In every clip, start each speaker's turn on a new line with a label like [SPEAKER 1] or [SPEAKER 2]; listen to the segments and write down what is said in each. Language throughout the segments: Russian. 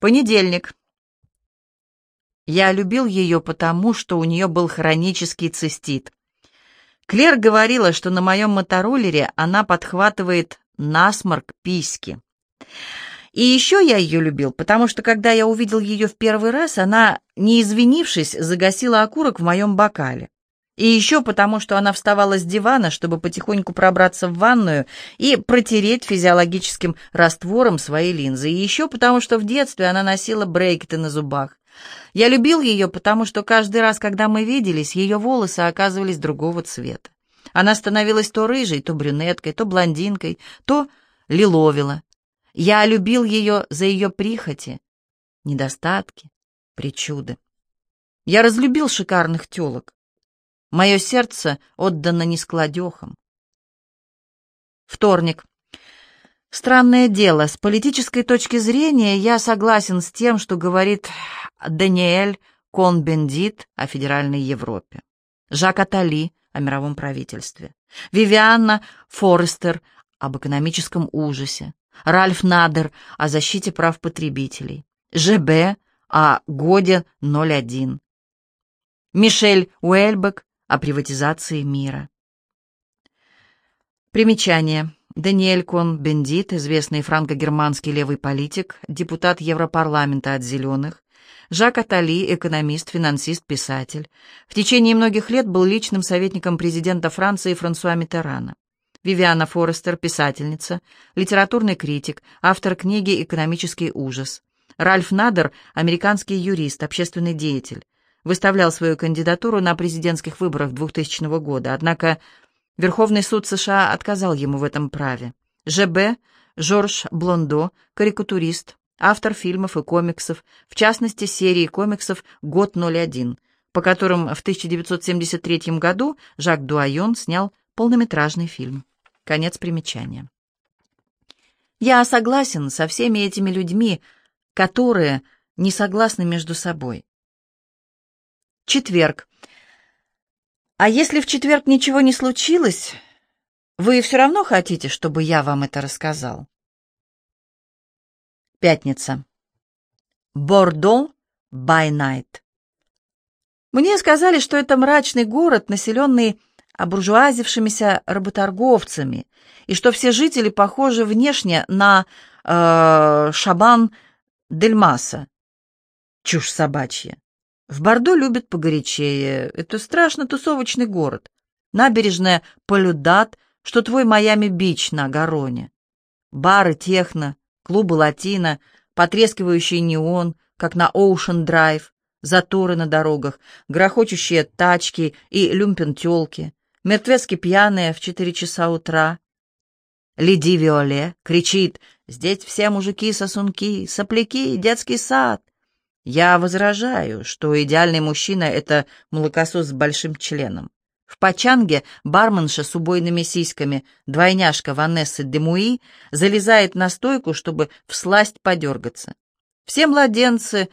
[SPEAKER 1] Понедельник. Я любил ее потому, что у нее был хронический цистит. Клер говорила, что на моем мотороллере она подхватывает насморк письки. И еще я ее любил, потому что, когда я увидел ее в первый раз, она, не извинившись, загасила окурок в моем бокале. И еще потому, что она вставала с дивана, чтобы потихоньку пробраться в ванную и протереть физиологическим раствором свои линзы. И еще потому, что в детстве она носила брекеты на зубах. Я любил ее, потому что каждый раз, когда мы виделись, ее волосы оказывались другого цвета. Она становилась то рыжей, то брюнеткой, то блондинкой, то лиловила. Я любил ее за ее прихоти, недостатки, причуды. Я разлюбил шикарных телок. Мое сердце отдано нескладехам. Вторник. Странное дело, с политической точки зрения я согласен с тем, что говорит Даниэль Кон-Бендит о федеральной Европе, Жак Атали о мировом правительстве, Вивианна Форестер об экономическом ужасе, Ральф Надер о защите прав потребителей, ЖБ о годе 01, Мишель Уэльбек о приватизации мира. Примечание. Даниэль Кон-Бендит, известный франко-германский левый политик, депутат Европарламента от «Зеленых», Жак Атали, экономист, финансист, писатель. В течение многих лет был личным советником президента Франции Франсуа Миттерана. Вивиана Форестер, писательница, литературный критик, автор книги «Экономический ужас». Ральф Надер, американский юрист, общественный деятель. Выставлял свою кандидатуру на президентских выборах 2000 года, однако Верховный суд США отказал ему в этом праве. ЖБ Жорж Блондо, карикатурист, автор фильмов и комиксов, в частности серии комиксов «Год 01», по которым в 1973 году Жак Дуайон снял полнометражный фильм. Конец примечания. Я согласен со всеми этими людьми, которые не согласны между собой. Четверг. А если в четверг ничего не случилось, вы все равно хотите, чтобы я вам это рассказал? Пятница. Бордо by night. Мне сказали, что это мрачный город, населенный обуржуазившимися работорговцами, и что все жители похожи внешне на э, Шабан Дель Маса. Чушь собачья. В Бордо любят погорячее. Это страшно тусовочный город. Набережная Полюдат, что твой Майами-Бич на Гароне. Бары техно, клубы латино, потрескивающий неон, как на Оушен-драйв, заторы на дорогах, грохочущие тачки и люмпен-тёлки, мертвецки пьяные в четыре часа утра. Леди Виоле кричит «Здесь все мужики-сосунки, сопляки, детский сад». Я возражаю, что идеальный мужчина — это молокосос с большим членом. В Пачанге барменша с убойными сиськами, двойняшка Ванессы Демуи, залезает на стойку, чтобы всласть подергаться. Все младенцы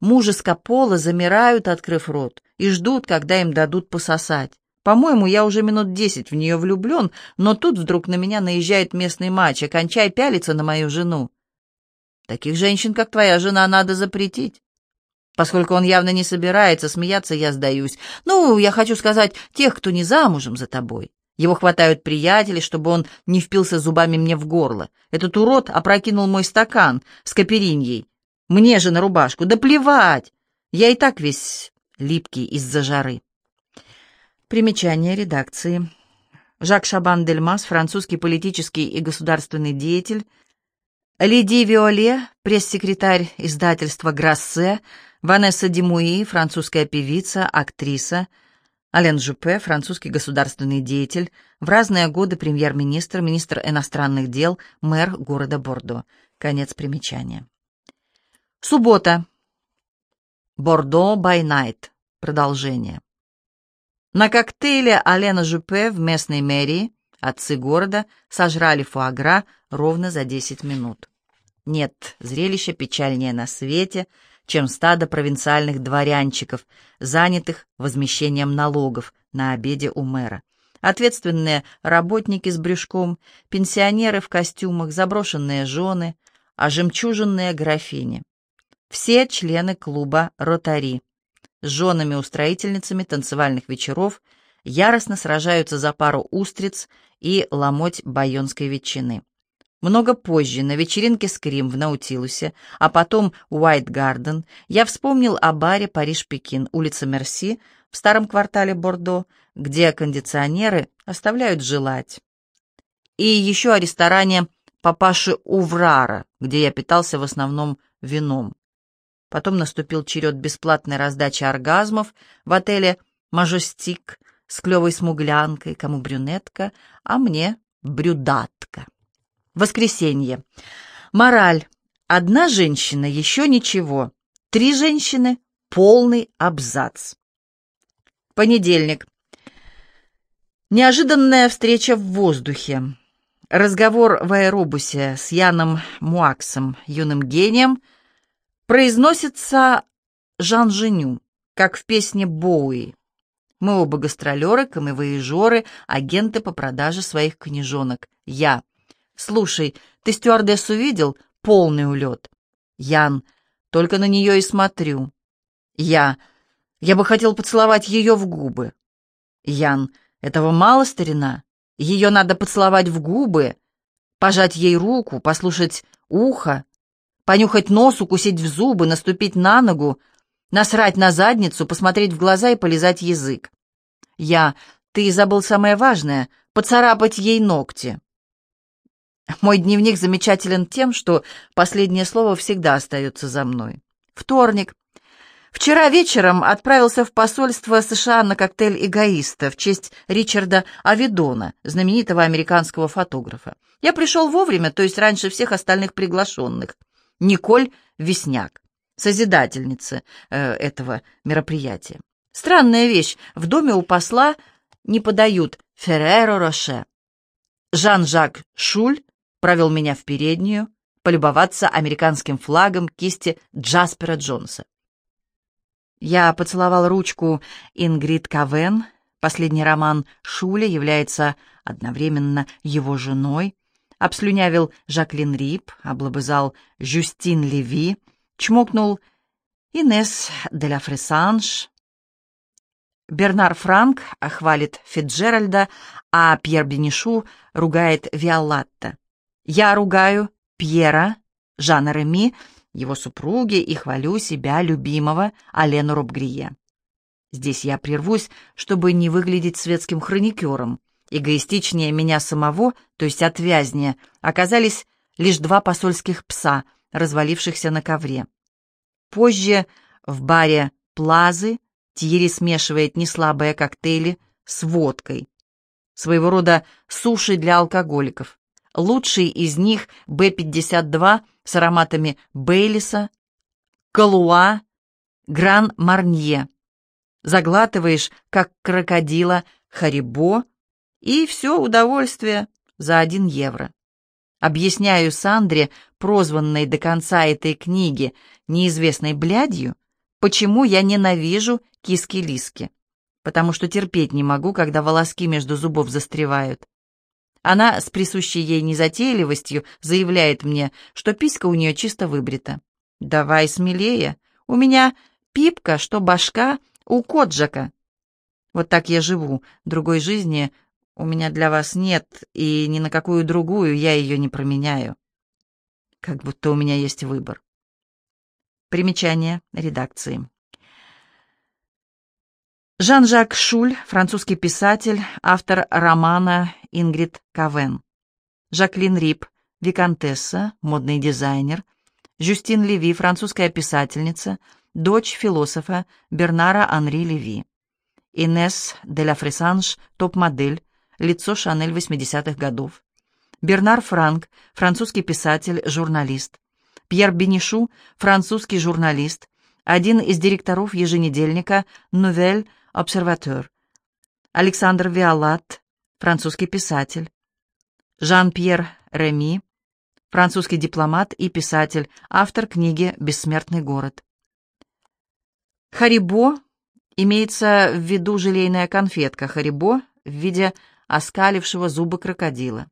[SPEAKER 1] мужеско пола замирают, открыв рот, и ждут, когда им дадут пососать. По-моему, я уже минут десять в нее влюблен, но тут вдруг на меня наезжает местный мачо, кончай пялиться на мою жену. Таких женщин, как твоя жена, надо запретить. Поскольку он явно не собирается смеяться, я сдаюсь. Ну, я хочу сказать, тех, кто не замужем за тобой. Его хватают приятели, чтобы он не впился зубами мне в горло. Этот урод опрокинул мой стакан с капериньей. Мне же на рубашку. Да плевать! Я и так весь липкий из-за жары. Примечание редакции. Жак Шабан-Дельмас, французский политический и государственный деятель. Лиди Виоле, пресс-секретарь издательства «Грассе», Ванесса Димуи, французская певица, актриса. Ален Жупе, французский государственный деятель, в разные годы премьер-министр, министр иностранных дел, мэр города Бордо. Конец примечания. Суббота. Бордо by night. Продолжение. На коктейле Алена Жупе в местной мэрии отцы города сожрали фуагра ровно за 10 минут. Нет зрелища печальнее на свете, чем стадо провинциальных дворянчиков, занятых возмещением налогов на обеде у мэра. Ответственные работники с брюшком, пенсионеры в костюмах, заброшенные жены, а жемчужинные графини. все члены клуба «Ротари» с женами-устроительницами танцевальных вечеров яростно сражаются за пару устриц и ломоть байонской ветчины. Много позже, на вечеринке «Скрим» в Наутилусе, а потом «Уайт Гарден», я вспомнил о баре «Париж-Пекин», улица Мерси, в старом квартале Бордо, где кондиционеры оставляют желать. И еще о ресторане «Папаши Уврара», где я питался в основном вином. Потом наступил черед бесплатной раздачи оргазмов в отеле «Мажестик» с клевой смуглянкой, кому брюнетка, а мне брюдатка. Воскресенье. Мораль. Одна женщина еще ничего. Три женщины — полный абзац. Понедельник. Неожиданная встреча в воздухе. Разговор в аэробусе с Яном Муаксом, юным гением, произносится Жан Женю, как в песне Боуи. Мы оба гастролеры, камевоежоры, агенты по продаже своих книжонок. Я. «Слушай, ты стюардессу видел? Полный улет». Ян. «Только на нее и смотрю». Я. «Я бы хотел поцеловать ее в губы». Ян. «Этого мало, старина? Ее надо поцеловать в губы, пожать ей руку, послушать ухо, понюхать нос, укусить в зубы, наступить на ногу, насрать на задницу, посмотреть в глаза и полизать язык. Я. Ты забыл самое важное — поцарапать ей ногти. Мой дневник замечателен тем, что последнее слово всегда остается за мной. Вторник. Вчера вечером отправился в посольство США на коктейль эгоиста в честь Ричарда Авидона, знаменитого американского фотографа. Я пришел вовремя, то есть раньше всех остальных приглашенных. Николь Весняк, созидательница э, этого мероприятия. Странная вещь, в доме у посла не подают Ферреро Роше. Жан-Жак Шуль провел меня в переднюю, полюбоваться американским флагом кисти Джаспера Джонса. Я поцеловал ручку Ингрид Кавен. Последний роман Шуля является одновременно его женой. Обслюнявил Жаклин Рип, облобызал Жюстин Леви, чмокнул Инес де ла Фресанж. Бернар Франк хвалит Фитджеральда, а Пьер Бенишу ругает Виолатта. Я ругаю Пьера, Жана Реми, его супруги и хвалю себя, любимого Алену Робгрие. Здесь я прервусь, чтобы не выглядеть светским хроникером. Эгоистичнее меня самого, то есть отвязнее, оказались лишь два посольских пса, развалившихся на ковре. Позже в баре «Плазы» Тьерри смешивает неслабые коктейли с водкой, своего рода суши для алкоголиков. Лучший из них Б-52 с ароматами Бейлиса, Калуа, Гран-Марнье. Заглатываешь, как крокодила, Харибо, и все удовольствие за один евро. Объясняю Сандре, прозванной до конца этой книги неизвестной блядью, почему я ненавижу киски-лиски. Потому что терпеть не могу, когда волоски между зубов застревают. Она с присущей ей незатейливостью заявляет мне, что писька у нее чисто выбрита. «Давай смелее. У меня пипка, что башка у Коджака». Вот так я живу. Другой жизни у меня для вас нет, и ни на какую другую я ее не променяю. Как будто у меня есть выбор. Примечание редакции. Жан-Жак Шуль, французский писатель, автор романа «Ингрид Кавен». Жаклин Рип, виконтесса, модный дизайнер. Жюстин Леви, французская писательница, дочь философа Бернара Анри Леви. Инес де ла Фресанж, топ-модель, лицо Шанель 80-х годов. Бернар Франк, французский писатель, журналист. Пьер Бенишу, французский журналист, один из директоров еженедельника «Новель обсерватор. Александр Виолат, французский писатель. Жан-Пьер Реми, французский дипломат и писатель, автор книги «Бессмертный город». Харибо имеется в виду желейная конфетка Харибо в виде оскалившего зубы крокодила.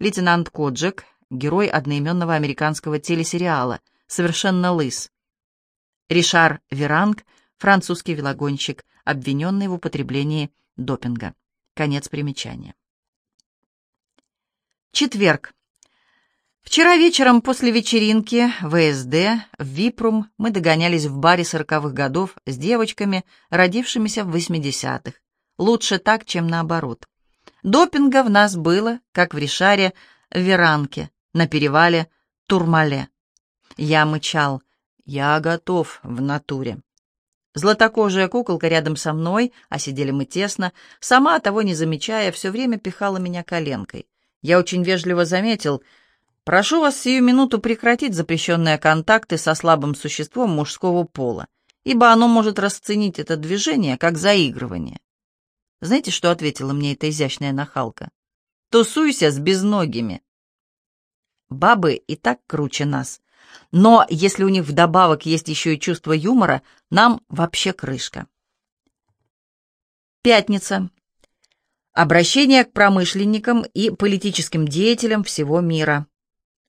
[SPEAKER 1] Лейтенант Коджек, герой одноименного американского телесериала, совершенно лыс. Ришар Веранг, французский велогонщик, обвиненный в употреблении допинга. Конец примечания. Четверг. Вчера вечером после вечеринки ВСД в Випрум мы догонялись в баре сороковых годов с девочками, родившимися в восьмидесятых. Лучше так, чем наоборот. Допинга в нас было, как в Ришаре, в Веранке, на перевале Турмале. Я мычал. Я готов в натуре. Златокожая куколка рядом со мной, а сидели мы тесно, сама, того не замечая, все время пихала меня коленкой. Я очень вежливо заметил, «Прошу вас сию минуту прекратить запрещенные контакты со слабым существом мужского пола, ибо оно может расценить это движение как заигрывание». Знаете, что ответила мне эта изящная нахалка? «Тусуйся с безногими». Бабы и так круче нас. Но если у них вдобавок есть еще и чувство юмора, нам вообще крышка. Пятница. Обращение к промышленникам и политическим деятелям всего мира.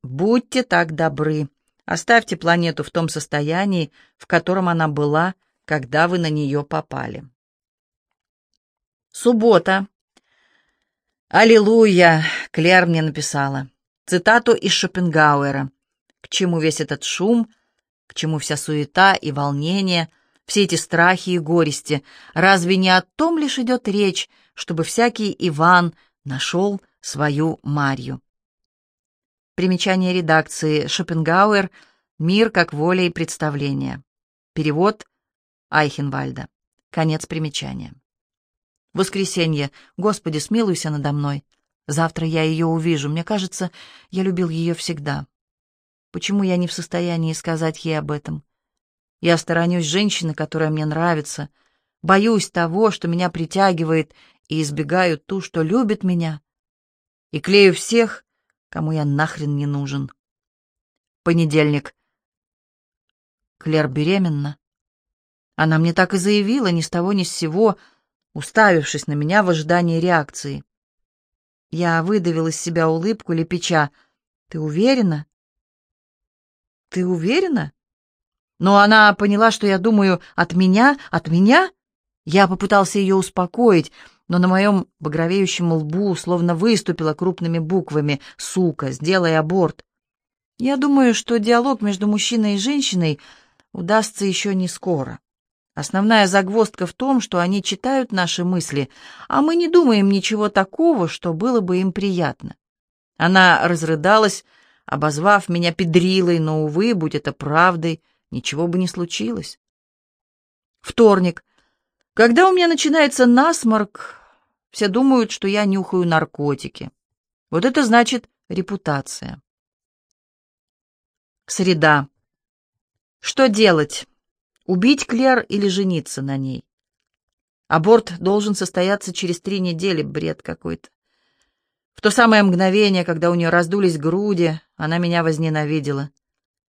[SPEAKER 1] Будьте так добры, оставьте планету в том состоянии, в котором она была, когда вы на нее попали. Суббота. «Аллилуйя!» — Клер мне написала. Цитату из Шопенгауэра. «К чему весь этот шум? К чему вся суета и волнение?» все эти страхи и горести, разве не о том лишь идет речь, чтобы всякий Иван нашел свою Марью? Примечание редакции Шопенгауэр «Мир как воля и представление». Перевод Айхенвальда. Конец примечания. Воскресенье. Господи, смилуйся надо мной. Завтра я ее увижу. Мне кажется, я любил ее всегда. Почему я не в состоянии сказать ей об этом? Я сторонюсь женщины, которая мне нравится, боюсь того, что меня притягивает, и избегаю ту, что любит меня, и клею всех, кому я нахрен не нужен. Понедельник. Клер беременна. Она мне так и заявила, ни с того ни с сего, уставившись на меня в ожидании реакции. Я выдавил из себя улыбку, лепеча. «Ты уверена?» «Ты уверена?» Но она поняла, что я думаю «от меня? От меня?» Я попытался ее успокоить, но на моем багровеющем лбу словно выступила крупными буквами «Сука, сделай аборт». Я думаю, что диалог между мужчиной и женщиной удастся еще не скоро. Основная загвоздка в том, что они читают наши мысли, а мы не думаем ничего такого, что было бы им приятно. Она разрыдалась, обозвав меня педрилой, но, увы, будь это правдой, ничего бы не случилось. Вторник. Когда у меня начинается насморк, все думают, что я нюхаю наркотики. Вот это значит репутация. Среда. Что делать? Убить Клер или жениться на ней? Аборт должен состояться через три недели, бред какой-то. В то самое мгновение, когда у нее раздулись груди, она меня возненавидела.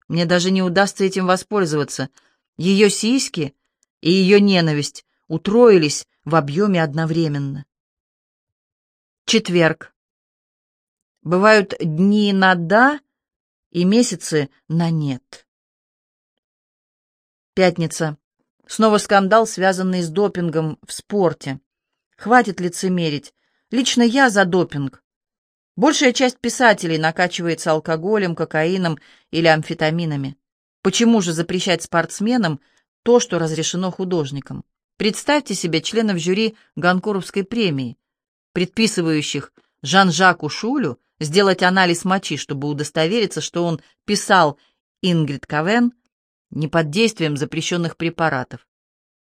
[SPEAKER 1] Мне даже не удастся этим воспользоваться. Ее сиськи и ее ненависть утроились в объеме одновременно. Четверг. Бывают дни на «да» и месяцы на «нет». Пятница. Снова скандал, связанный с допингом в спорте. Хватит лицемерить. Лично я за допинг. Большая часть писателей накачивается алкоголем, кокаином или амфетаминами. Почему же запрещать спортсменам то, что разрешено художникам? Представьте себе членов жюри Ганкуровской премии, предписывающих Жан-Жаку Шулю сделать анализ мочи, чтобы удостовериться, что он писал Ингрид Кавен не под действием запрещенных препаратов.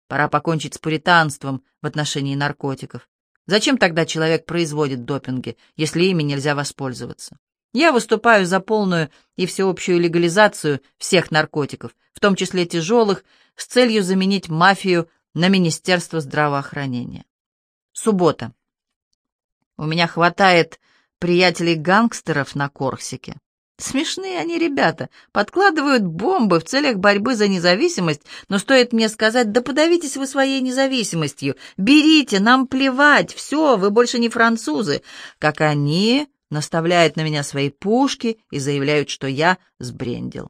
[SPEAKER 1] Пора покончить с пуританством в отношении наркотиков. Зачем тогда человек производит допинги, если ими нельзя воспользоваться? Я выступаю за полную и всеобщую легализацию всех наркотиков, в том числе тяжелых, с целью заменить мафию на Министерство здравоохранения. Суббота. У меня хватает приятелей-гангстеров на Корсике. Смешные они ребята, подкладывают бомбы в целях борьбы за независимость, но стоит мне сказать, да подавитесь вы своей независимостью, берите, нам плевать, все, вы больше не французы, как они наставляют на меня свои пушки и заявляют, что я сбрендил.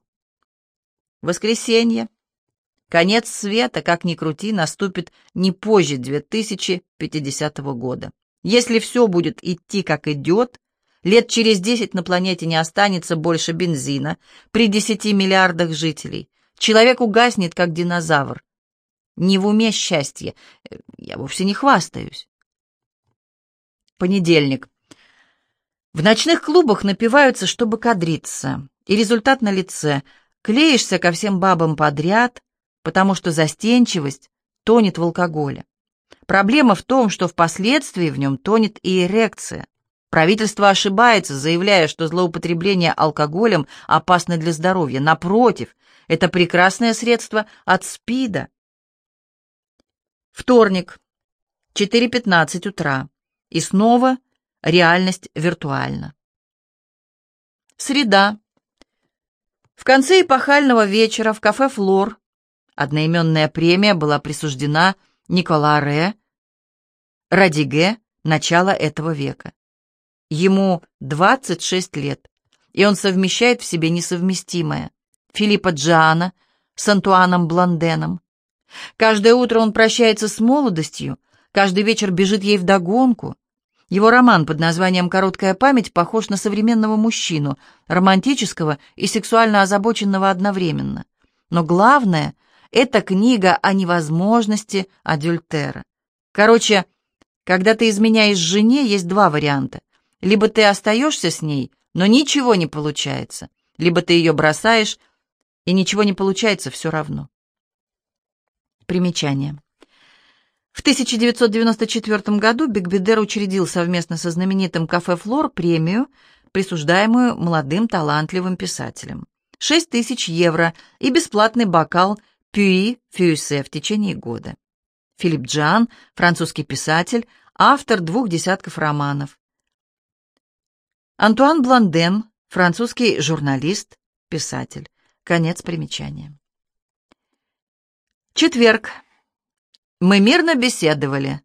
[SPEAKER 1] Воскресенье. Конец света, как ни крути, наступит не позже 2050 года. Если все будет идти как идет, лет через 10 на планете не останется больше бензина при 10 миллиардах жителей. Человек угаснет, как динозавр. Не в уме счастье. Я вовсе не хвастаюсь. Понедельник. В ночных клубах напиваются, чтобы кадриться. И результат на лице. Клеишься ко всем бабам подряд, потому что застенчивость тонет в алкоголе. Проблема в том, что впоследствии в нем тонет и эрекция. Правительство ошибается, заявляя, что злоупотребление алкоголем опасно для здоровья. Напротив, это прекрасное средство от СПИДа. Вторник, 4.15 утра. И снова реальность виртуальна. Среда. В конце эпохального вечера в кафе «Флор» Одноименная премия была присуждена Никола Ре Радиге начала этого века. Ему 26 лет, и он совмещает в себе несовместимое. Филиппа Джана с Антуаном Бланденом. Каждое утро он прощается с молодостью, каждый вечер бежит ей вдогонку. Его роман под названием «Короткая память» похож на современного мужчину, романтического и сексуально озабоченного одновременно. Но главное — это книга о невозможности адюльтера. Короче, когда ты изменяешь жене, есть два варианта. Либо ты остаешься с ней, но ничего не получается, либо ты ее бросаешь, и ничего не получается все равно. Примечание. В 1994 году Бигбедер учредил совместно со знаменитым кафе «Флор» премию, присуждаемую молодым талантливым писателям. 6 тысяч евро и бесплатный бокал – Пюи Фюйсе в течение года. Филипп Джан, французский писатель, автор двух десятков романов. Антуан Бланден, французский журналист, писатель. Конец примечания. Четверг. Мы мирно беседовали,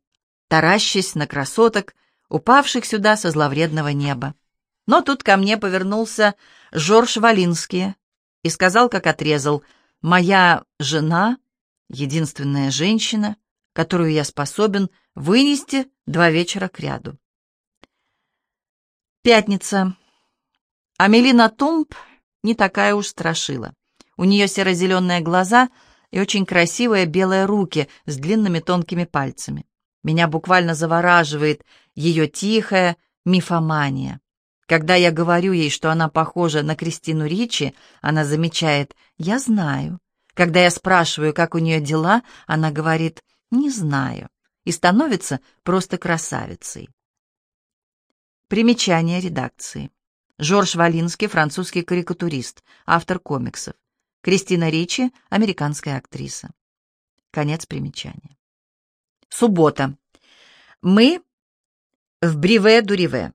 [SPEAKER 1] таращась на красоток, упавших сюда со зловредного неба. Но тут ко мне повернулся Жорж Валинский и сказал, как отрезал — Моя жена — единственная женщина, которую я способен вынести два вечера кряду. Пятница. Амелина Тумп не такая уж страшила. У нее серо-зеленые глаза и очень красивые белые руки с длинными тонкими пальцами. Меня буквально завораживает ее тихая мифомания. Когда я говорю ей, что она похожа на Кристину Ричи, она замечает «Я знаю». Когда я спрашиваю, как у нее дела, она говорит «Не знаю» и становится просто красавицей. Примечание редакции. Жорж Валинский, французский карикатурист, автор комиксов. Кристина Ричи, американская актриса. Конец примечания. Суббота. Мы в Бриве-Дуриве.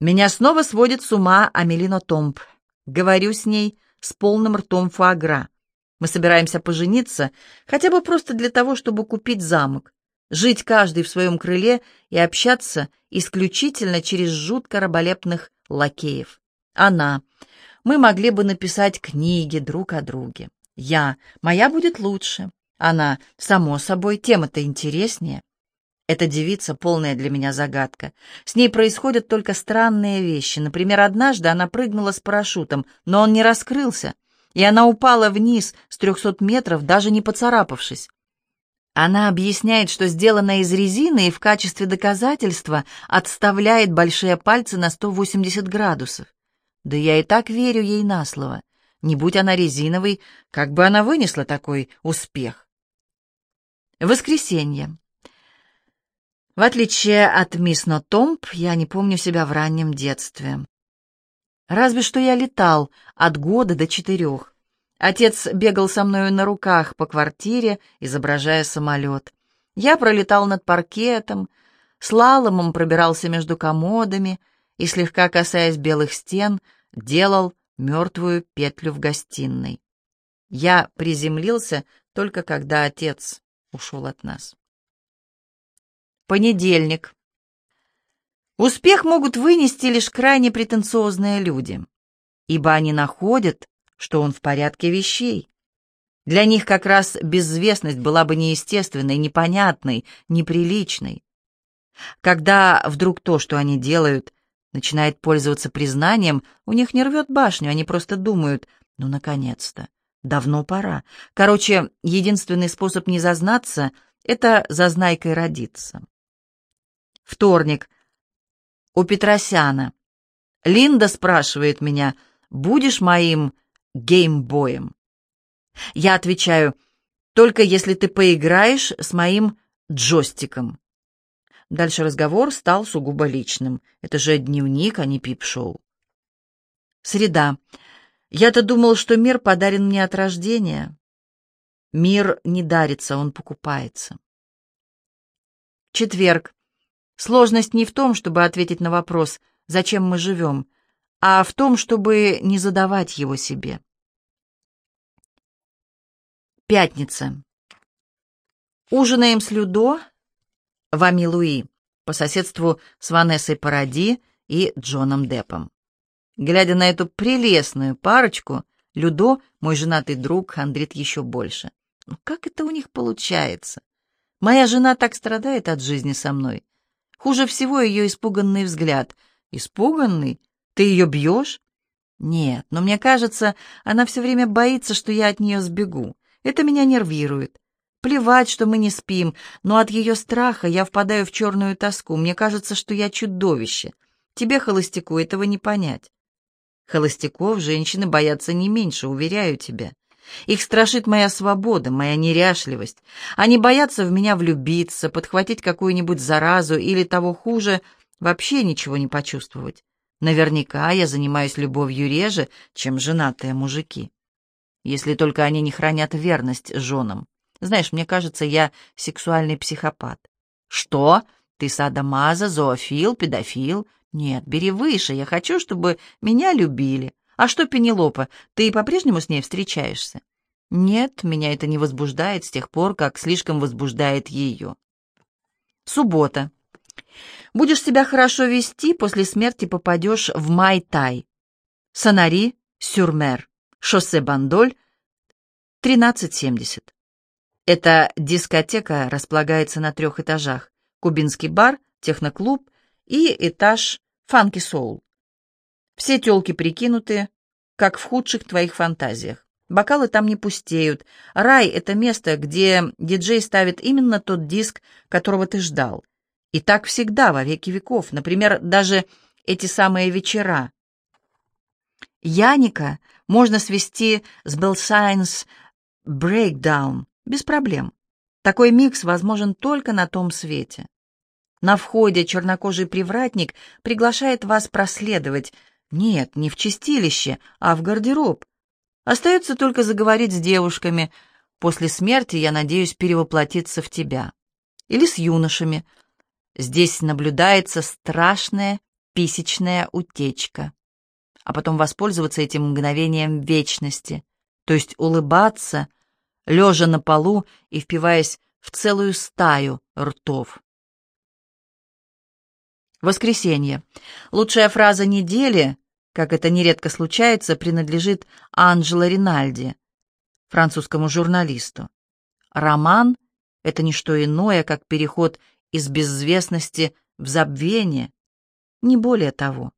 [SPEAKER 1] Меня снова сводит с ума Амелино Томп. Говорю с ней с полным ртом фуагра. Мы собираемся пожениться, хотя бы просто для того, чтобы купить замок, жить каждый в своем крыле и общаться исключительно через жутко раболепных лакеев. Она. Мы могли бы написать книги друг о друге. Я. Моя будет лучше. Она. Само собой, тема-то интереснее. Эта девица — полная для меня загадка. С ней происходят только странные вещи. Например, однажды она прыгнула с парашютом, но он не раскрылся, и она упала вниз с трехсот метров, даже не поцарапавшись. Она объясняет, что сделана из резины и в качестве доказательства отставляет большие пальцы на 180 градусов. Да я и так верю ей на слово. Не будь она резиновой, как бы она вынесла такой успех? Воскресенье. В отличие от мисс Нотомп, я не помню себя в раннем детстве. Разве что я летал от года до четырех. Отец бегал со мною на руках по квартире, изображая самолет. Я пролетал над паркетом, слаломом пробирался между комодами и, слегка касаясь белых стен, делал мертвую петлю в гостиной. Я приземлился только когда отец ушел от нас. Понедельник. Успех могут вынести лишь крайне претенциозные люди, ибо они находят, что он в порядке вещей. Для них как раз безвестность была бы неестественной, непонятной, неприличной. Когда вдруг то, что они делают, начинает пользоваться признанием, у них не рвет башню, они просто думают, ну, наконец-то, давно пора. Короче, единственный способ не зазнаться — это зазнайкой родиться. Вторник. У Петросяна. Линда спрашивает меня, будешь моим геймбоем? Я отвечаю, только если ты поиграешь с моим джойстиком. Дальше разговор стал сугубо личным. Это же дневник, а не пип-шоу. Среда. Я-то думал, что мир подарен мне от рождения. Мир не дарится, он покупается. Четверг. Сложность не в том, чтобы ответить на вопрос, зачем мы живем, а в том, чтобы не задавать его себе. Пятница. Ужинаем с Людо в Ами-Луи по соседству с Ванессой Паради и Джоном Деппом. Глядя на эту прелестную парочку, Людо, мой женатый друг, хандрит еще больше. Ну как это у них получается? Моя жена так страдает от жизни со мной. Хуже всего ее испуганный взгляд. Испуганный? Ты ее бьешь? Нет, но мне кажется, она все время боится, что я от нее сбегу. Это меня нервирует. Плевать, что мы не спим, но от ее страха я впадаю в черную тоску. Мне кажется, что я чудовище. Тебе, холостяку, этого не понять. Холостяков женщины боятся не меньше, уверяю тебя. Их страшит моя свобода, моя неряшливость. Они боятся в меня влюбиться, подхватить какую-нибудь заразу или, того хуже, вообще ничего не почувствовать. Наверняка я занимаюсь любовью реже, чем женатые мужики. Если только они не хранят верность женам. Знаешь, мне кажется, я сексуальный психопат. Что? Ты садомаза, зоофил, педофил? Нет, бери выше, я хочу, чтобы меня любили. А что, Пенелопа, ты по-прежнему с ней встречаешься? Нет, меня это не возбуждает с тех пор, как слишком возбуждает ее. Суббота. Будешь себя хорошо вести, после смерти попадешь в Май-Тай. Санари, Сюрмер, шоссе Бандоль, 1370. Эта дискотека располагается на трех этажах. Кубинский бар, техноклуб и этаж фанки соул. Все тёлки прикинуты, как в худших твоих фантазиях. Бокалы там не пустеют. Рай — это место, где диджей ставит именно тот диск, которого ты ждал. И так всегда, во веки веков. Например, даже эти самые вечера. Яника можно свести с Белсайнс Breakdown без проблем. Такой микс возможен только на том свете. На входе чернокожий привратник приглашает вас проследовать. Нет, не в чистилище, а в гардероб. Остается только заговорить с девушками. После смерти я надеюсь перевоплотиться в тебя. Или с юношами. Здесь наблюдается страшная писечная утечка. А потом воспользоваться этим мгновением вечности. То есть улыбаться, лежа на полу и впиваясь в целую стаю ртов. Воскресенье. Лучшая фраза недели, как это нередко случается, принадлежит Анджело Ринальди, французскому журналисту. Роман — это не что иное, как переход из безвестности в забвение, не более того.